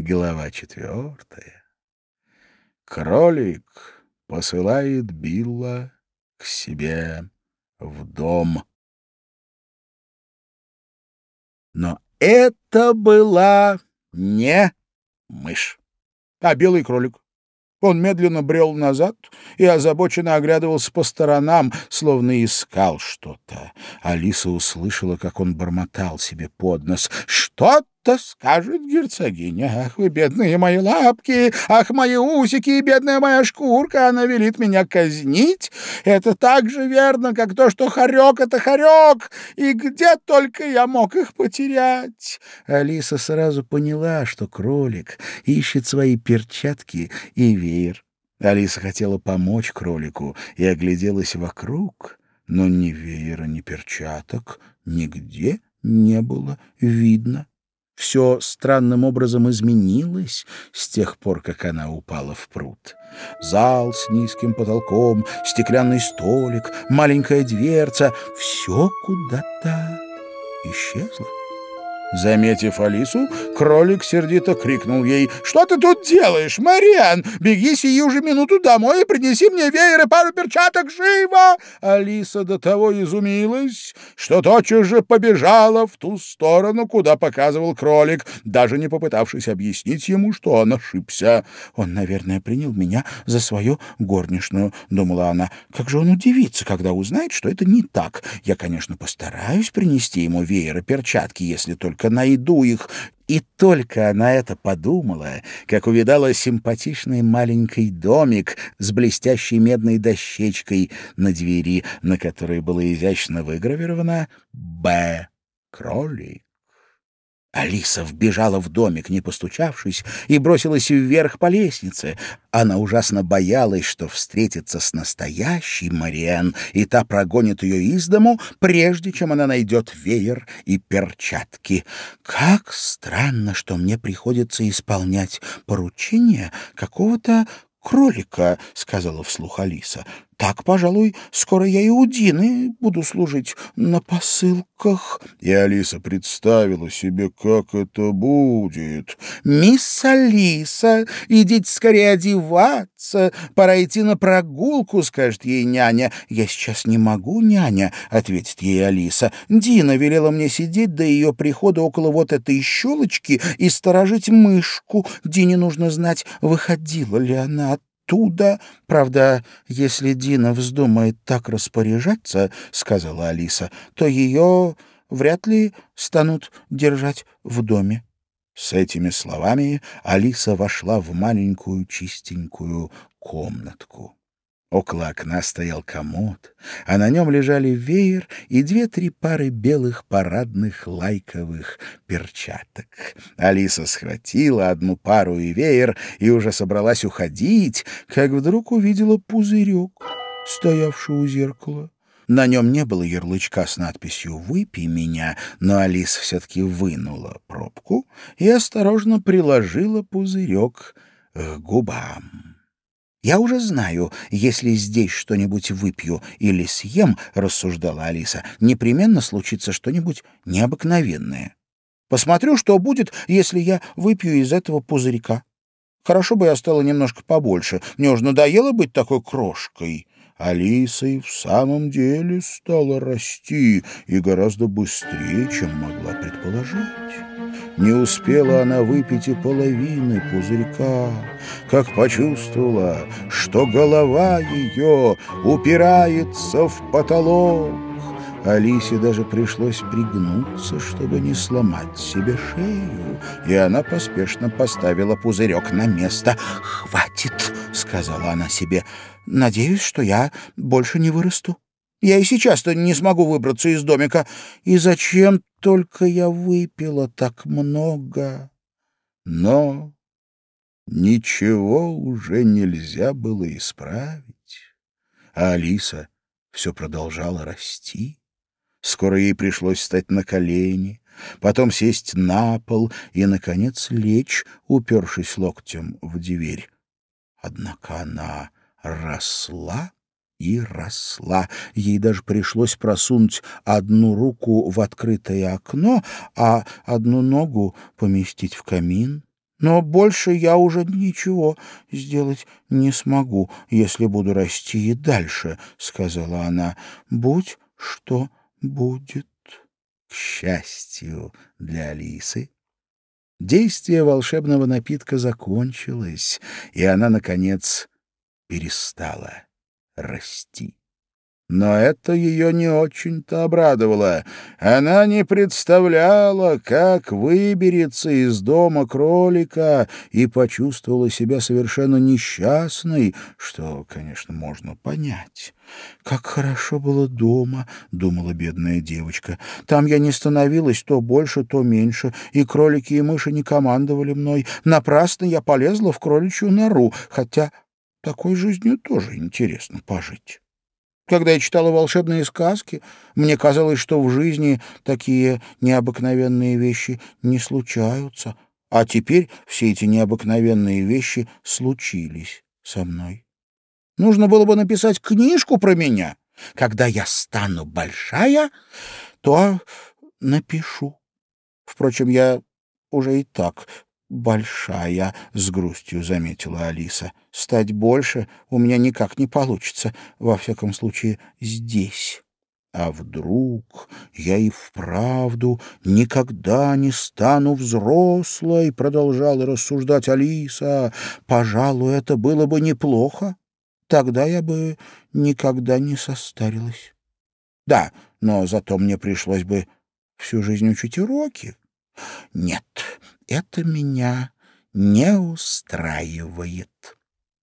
Глава четвертая. Кролик посылает Билла к себе в дом. Но это была не мышь, а белый кролик. Он медленно брел назад и озабоченно оглядывался по сторонам, словно искал что-то. Алиса услышала, как он бормотал себе под нос. «Что-то скажет герцогиня. Ах вы, бедные мои лапки! Ах, мои усики и бедная моя шкурка! Она велит меня казнить. Это так же верно, как то, что хорек — это хорек. И где только я мог их потерять!» Алиса сразу поняла, что кролик ищет свои перчатки и веер. Алиса хотела помочь кролику и огляделась вокруг, но ни веера, ни перчаток нигде не было видно. Все странным образом изменилось с тех пор, как она упала в пруд. Зал с низким потолком, стеклянный столик, маленькая дверца — все куда-то исчезло. Заметив Алису, кролик сердито крикнул ей. «Что ты тут делаешь, Мариан? Беги сию же минуту домой и принеси мне веер и пару перчаток живо!» Алиса до того изумилась, что тотчас же побежала в ту сторону, куда показывал кролик, даже не попытавшись объяснить ему, что он ошибся. «Он, наверное, принял меня за свою горничную», — думала она. «Как же он удивится, когда узнает, что это не так? Я, конечно, постараюсь принести ему веер и перчатки, если только только найду их. И только она это подумала, как увидала симпатичный маленький домик с блестящей медной дощечкой на двери, на которой было изящно выгравировано «Б. Кролик». Алиса вбежала в домик, не постучавшись, и бросилась вверх по лестнице. Она ужасно боялась, что встретится с настоящей Мариэн, и та прогонит ее из дому, прежде чем она найдет веер и перчатки. «Как странно, что мне приходится исполнять поручение какого-то кролика», — сказала вслух Алиса. Так, пожалуй, скоро я и у Дины буду служить на посылках. И Алиса представила себе, как это будет. «Мисс Алиса, идите скорее одеваться. Пора идти на прогулку», — скажет ей няня. «Я сейчас не могу, няня», — ответит ей Алиса. «Дина велела мне сидеть до ее прихода около вот этой щелочки и сторожить мышку. Дине нужно знать, выходила ли она оттуда. Правда, если Дина вздумает так распоряжаться, — сказала Алиса, — то ее вряд ли станут держать в доме. С этими словами Алиса вошла в маленькую чистенькую комнатку. Около окна стоял комод, а на нем лежали веер и две-три пары белых парадных лайковых перчаток. Алиса схватила одну пару и веер и уже собралась уходить, как вдруг увидела пузырек, стоявший у зеркала. На нем не было ярлычка с надписью «Выпей меня», но Алиса все-таки вынула пробку и осторожно приложила пузырек к губам. «Я уже знаю, если здесь что-нибудь выпью или съем, — рассуждала Алиса, — непременно случится что-нибудь необыкновенное. Посмотрю, что будет, если я выпью из этого пузырька. Хорошо бы я стала немножко побольше. Мне уже надоело быть такой крошкой». Алиса и в самом деле стала расти и гораздо быстрее, чем могла предположить. Не успела она выпить и половины пузырька, как почувствовала, что голова ее упирается в потолок. Алисе даже пришлось пригнуться, чтобы не сломать себе шею, и она поспешно поставила пузырек на место. «Хватит!» — сказала она себе. «Надеюсь, что я больше не вырасту». Я и сейчас-то не смогу выбраться из домика. И зачем только я выпила так много? Но ничего уже нельзя было исправить. А Алиса все продолжала расти. Скоро ей пришлось встать на колени, потом сесть на пол и, наконец, лечь, упершись локтем в дверь. Однако она росла и росла. Ей даже пришлось просунуть одну руку в открытое окно, а одну ногу поместить в камин. Но больше я уже ничего сделать не смогу, если буду расти и дальше, — сказала она. Будь что будет. К счастью для Алисы, действие волшебного напитка закончилось, и она, наконец, перестала расти. Но это ее не очень-то обрадовало. Она не представляла, как выберется из дома кролика, и почувствовала себя совершенно несчастной, что, конечно, можно понять. «Как хорошо было дома», — думала бедная девочка. «Там я не становилась то больше, то меньше, и кролики и мыши не командовали мной. Напрасно я полезла в кроличью нору, хотя такой жизнью тоже интересно пожить». Когда я читала волшебные сказки, мне казалось, что в жизни такие необыкновенные вещи не случаются. А теперь все эти необыкновенные вещи случились со мной. Нужно было бы написать книжку про меня. Когда я стану большая, то напишу. Впрочем, я уже и так большая, — с грустью заметила Алиса. — Стать больше у меня никак не получится, во всяком случае, здесь. А вдруг я и вправду никогда не стану взрослой, — продолжала рассуждать Алиса. Пожалуй, это было бы неплохо. Тогда я бы никогда не состарилась. Да, но зато мне пришлось бы всю жизнь учить уроки. Нет, это меня не устраивает.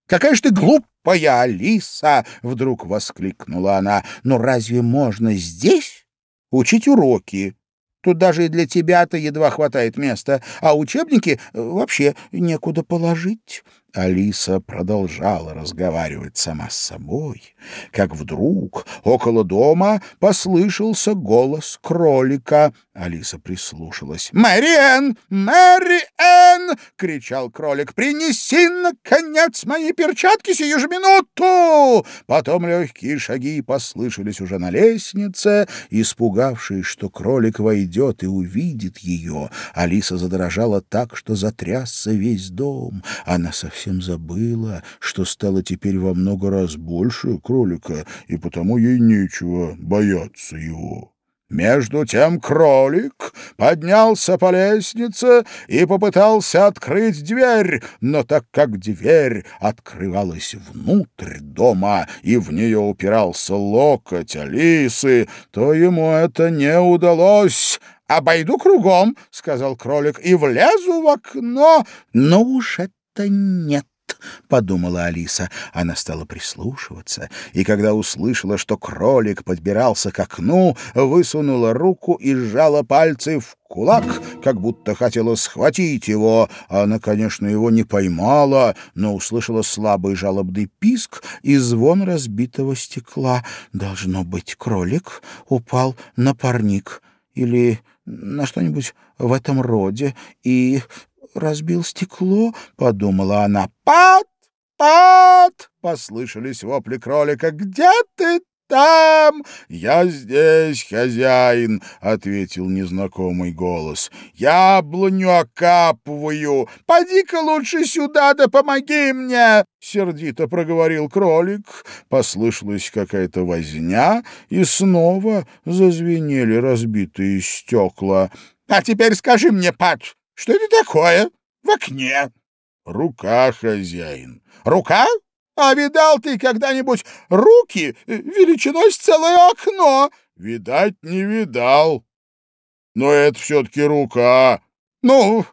«Какая ж ты глупая, Алиса!» — вдруг воскликнула она. «Но разве можно здесь учить уроки? Тут даже и для тебя-то едва хватает места, а учебники вообще некуда положить. Алиса продолжала разговаривать сама с собой, как вдруг около дома послышался голос кролика. Алиса прислушалась. «Мэриэн! Мэриэн!» — кричал кролик. «Принеси, наконец, мои перчатки сию же минуту!» Потом легкие шаги послышались уже на лестнице. Испугавшись, что кролик войдет и увидит ее, Алиса задрожала так, что затрясся весь дом. Она совсем забыла, что стало теперь во много раз больше кролика, и потому ей нечего бояться его. Между тем кролик поднялся по лестнице и попытался открыть дверь, но так как дверь открывалась внутрь дома и в нее упирался локоть Алисы, то ему это не удалось. «Обойду кругом», — сказал кролик, — «и влезу в окно». «Ну уж это нет. — подумала Алиса. Она стала прислушиваться, и когда услышала, что кролик подбирался к окну, высунула руку и сжала пальцы в кулак, как будто хотела схватить его. Она, конечно, его не поймала, но услышала слабый жалобный писк и звон разбитого стекла. Должно быть, кролик упал на парник или на что-нибудь в этом роде, и разбил стекло, — подумала она. «Пат! Пат!» — послышались вопли кролика. «Где ты там?» «Я здесь, хозяин», — ответил незнакомый голос. «Яблоню окапываю. Поди-ка лучше сюда, да помоги мне!» Сердито проговорил кролик. Послышалась какая-то возня, и снова зазвенели разбитые стекла. «А теперь скажи мне, Пат, что это такое в окне? Рука, хозяин. Рука? А видал ты когда-нибудь руки величиной с целое окно? Видать, не видал. Но это все-таки рука. Ну,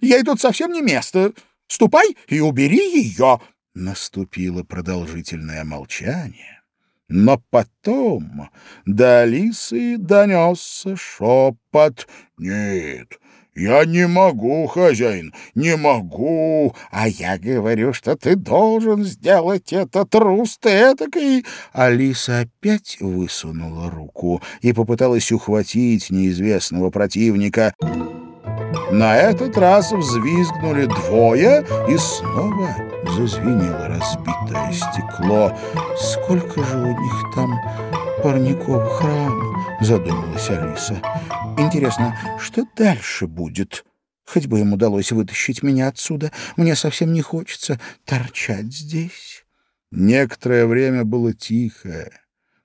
ей тут совсем не место. Ступай и убери ее. Наступило продолжительное молчание. Но потом до Алисы донесся шепот. «Нет, «Я не могу, хозяин, не могу!» «А я говорю, что ты должен сделать это, трус ты этакой!» Алиса опять высунула руку и попыталась ухватить неизвестного противника. На этот раз взвизгнули двое, и снова зазвенело разбитое стекло. «Сколько же у них там парников храм?» — задумалась Алиса. Интересно, что дальше будет? Хоть бы им удалось вытащить меня отсюда. Мне совсем не хочется торчать здесь. Некоторое время было тихо.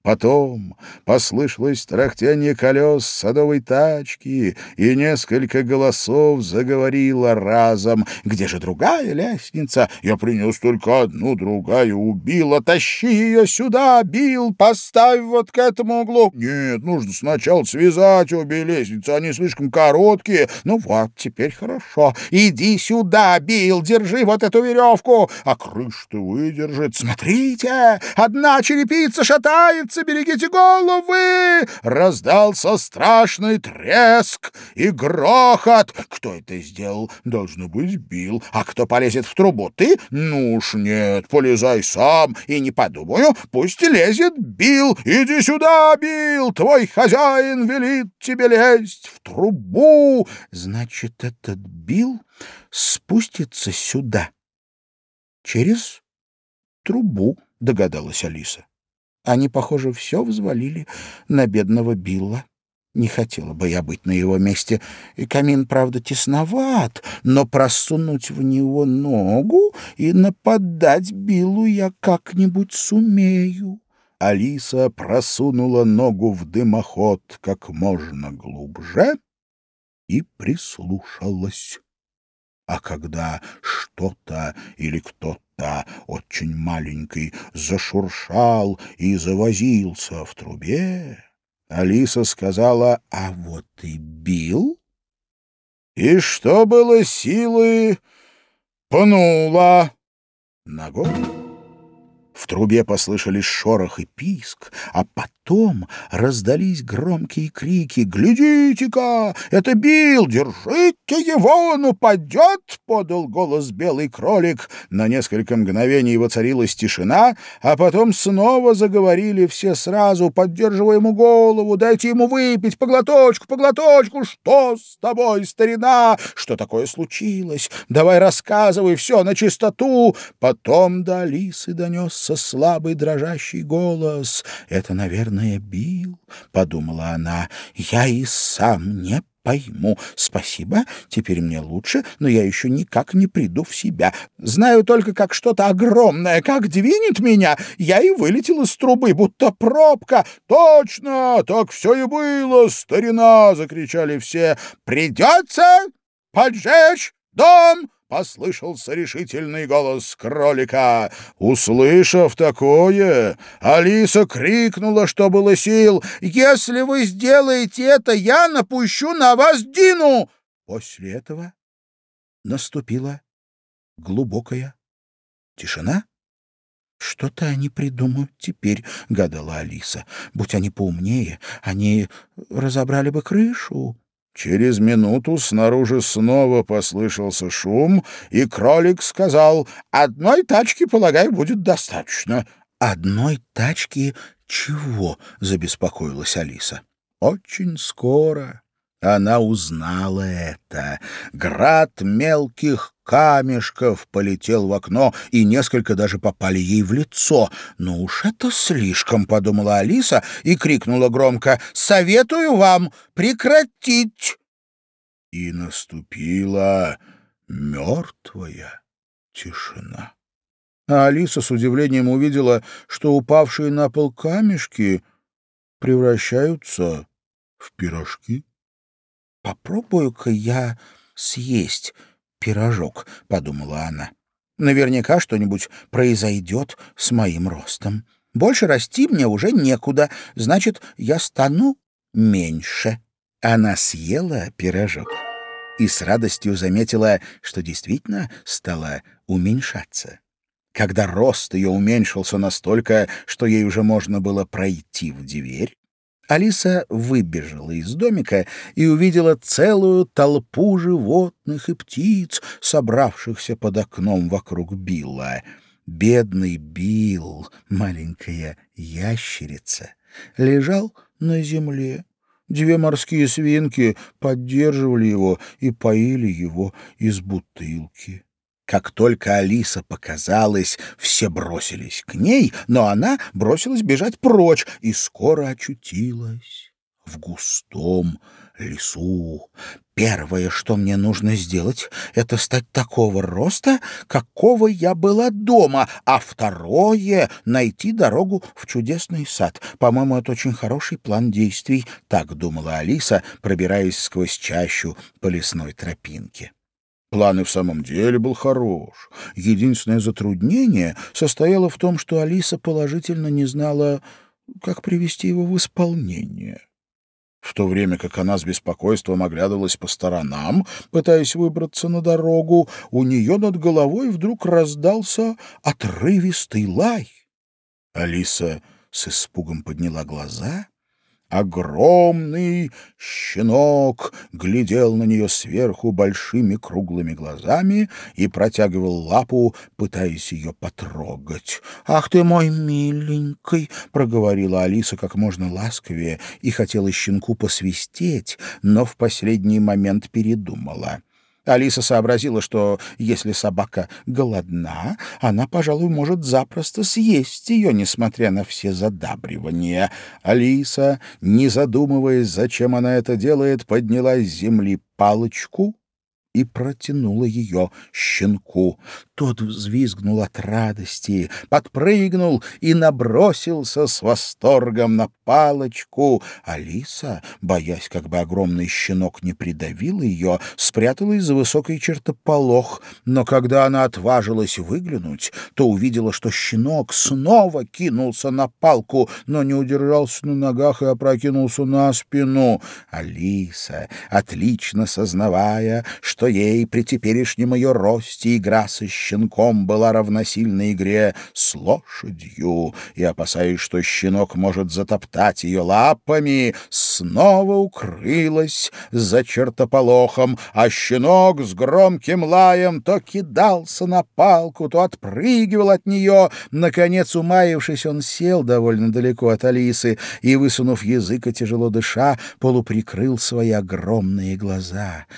Потом послышалось трахтение колес садовой тачки, и несколько голосов заговорило разом. «Где же другая лестница? Я принес только одну, другая убила. Тащи ее сюда, Бил, поставь вот к этому углу». «Нет, нужно сначала связать обе лестницы, они слишком короткие». «Ну вот, теперь хорошо. Иди сюда, Бил, держи вот эту веревку, а крыша-то выдержит. Смотрите, одна черепица шатается, братцы, берегите головы!» Раздался страшный треск и грохот. Кто это сделал? Должно быть, Бил. А кто полезет в трубу? Ты? Ну уж нет, полезай сам. И не подумаю, пусть лезет Бил. Иди сюда, Бил, твой хозяин велит тебе лезть в трубу. Значит, этот Бил спустится сюда через трубу, догадалась Алиса. Они, похоже, все взвалили на бедного Билла. Не хотела бы я быть на его месте. И камин, правда, тесноват, но просунуть в него ногу и нападать Биллу я как-нибудь сумею. Алиса просунула ногу в дымоход как можно глубже и прислушалась. А когда что-то или кто-то очень маленький зашуршал и завозился в трубе, Алиса сказала, а вот и бил. И что было силы, пнула ногой. В трубе послышались шорох и писк, а потом раздались громкие крики «Глядите-ка! Это Билл! Держите его! Он упадет!» — подал голос белый кролик. На несколько мгновений воцарилась тишина, а потом снова заговорили все сразу, поддерживая ему голову. «Дайте ему выпить! Поглоточку, поглоточку! Что с тобой, старина? Что такое случилось? Давай рассказывай все на чистоту!» Потом до Алисы донес раздался слабый дрожащий голос. «Это, наверное, Билл», — подумала она. «Я и сам не пойму. Спасибо, теперь мне лучше, но я еще никак не приду в себя. Знаю только, как что-то огромное, как двинет меня. Я и вылетел из трубы, будто пробка. Точно, так все и было, старина!» — закричали все. «Придется поджечь дом!» — послышался решительный голос кролика. Услышав такое, Алиса крикнула, что было сил, «Если вы сделаете это, я напущу на вас Дину!» После этого наступила глубокая тишина. «Что-то они придумают теперь», — гадала Алиса. «Будь они поумнее, они разобрали бы крышу». Через минуту снаружи снова послышался шум, и кролик сказал, «Одной тачки, полагаю, будет достаточно». «Одной тачки чего?» — забеспокоилась Алиса. «Очень скоро она узнала это. Град мелких камешков полетел в окно, и несколько даже попали ей в лицо. «Ну уж это слишком», — подумала Алиса и крикнула громко, «Советую вам прекратить!» И наступила мертвая тишина. А Алиса с удивлением увидела, что упавшие на пол камешки превращаются в пирожки. «Попробую-ка я съесть пирожок», — подумала она. «Наверняка что-нибудь произойдет с моим ростом. Больше расти мне уже некуда, значит, я стану меньше». Она съела пирожок и с радостью заметила, что действительно стала уменьшаться. Когда рост ее уменьшился настолько, что ей уже можно было пройти в дверь, Алиса выбежала из домика и увидела целую толпу животных и птиц, собравшихся под окном вокруг Билла. Бедный Билл, маленькая ящерица, лежал на земле. Две морские свинки поддерживали его и поили его из бутылки. Как только Алиса показалась, все бросились к ней, но она бросилась бежать прочь и скоро очутилась в густом лесу. Первое, что мне нужно сделать, это стать такого роста, какого я была дома, а второе — найти дорогу в чудесный сад. По-моему, это очень хороший план действий, — так думала Алиса, пробираясь сквозь чащу по лесной тропинке. План и в самом деле был хорош. Единственное затруднение состояло в том, что Алиса положительно не знала, как привести его в исполнение. В то время как она с беспокойством оглядывалась по сторонам, пытаясь выбраться на дорогу, у нее над головой вдруг раздался отрывистый лай. Алиса с испугом подняла глаза Огромный щенок глядел на нее сверху большими круглыми глазами и протягивал лапу, пытаясь ее потрогать. «Ах ты мой миленький!» — проговорила Алиса как можно ласковее и хотела щенку посвистеть, но в последний момент передумала. Алиса сообразила, что если собака голодна, она, пожалуй, может запросто съесть ее, несмотря на все задабривания. Алиса, не задумываясь, зачем она это делает, подняла с земли палочку и протянула ее щенку. Тот взвизгнул от радости, подпрыгнул и набросился с восторгом на палочку. Алиса, боясь, как бы огромный щенок не придавил ее, спряталась за высокой чертополох, но когда она отважилась выглянуть, то увидела, что щенок снова кинулся на палку, но не удержался на ногах и опрокинулся на спину. Алиса, отлично сознавая, что ей при теперешнем ее росте игра со щенком была равносильна игре с лошадью, и, опасаясь, что щенок может затоптать ее лапами, снова укрылась за чертополохом, а щенок с громким лаем то кидался на палку, то отпрыгивал от нее. Наконец, умаившись, он сел довольно далеко от Алисы и, высунув язык и тяжело дыша, полуприкрыл свои огромные глаза —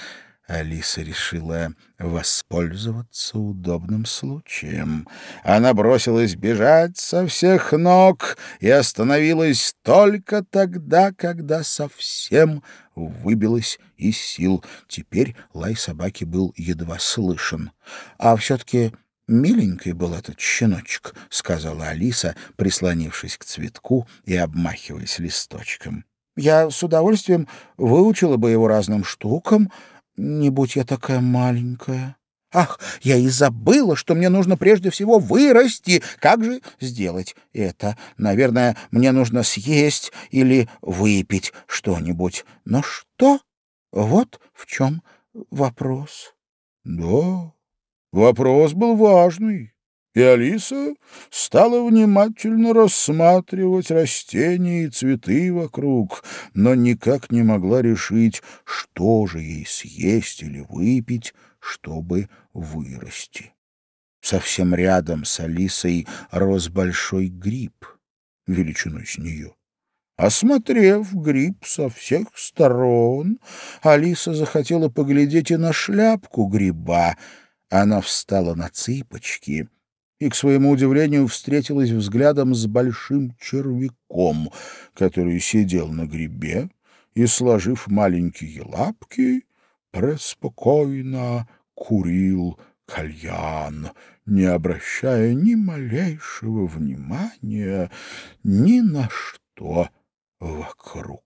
Алиса решила воспользоваться удобным случаем. Она бросилась бежать со всех ног и остановилась только тогда, когда совсем выбилась из сил. Теперь лай собаки был едва слышен. А все-таки «Миленький был этот щеночек», — сказала Алиса, прислонившись к цветку и обмахиваясь листочком. «Я с удовольствием выучила бы его разным штукам, не будь я такая маленькая. Ах, я и забыла, что мне нужно прежде всего вырасти. Как же сделать это? Наверное, мне нужно съесть или выпить что-нибудь. Но что? Вот в чем вопрос. Да, вопрос был важный. И Алиса стала внимательно рассматривать растения и цветы вокруг, но никак не могла решить, что же ей съесть или выпить, чтобы вырасти. Совсем рядом с Алисой рос большой гриб, величиной с нее. Осмотрев гриб со всех сторон, Алиса захотела поглядеть и на шляпку гриба. Она встала на цыпочки — и, к своему удивлению, встретилась взглядом с большим червяком, который сидел на грибе и, сложив маленькие лапки, преспокойно курил кальян, не обращая ни малейшего внимания ни на что вокруг.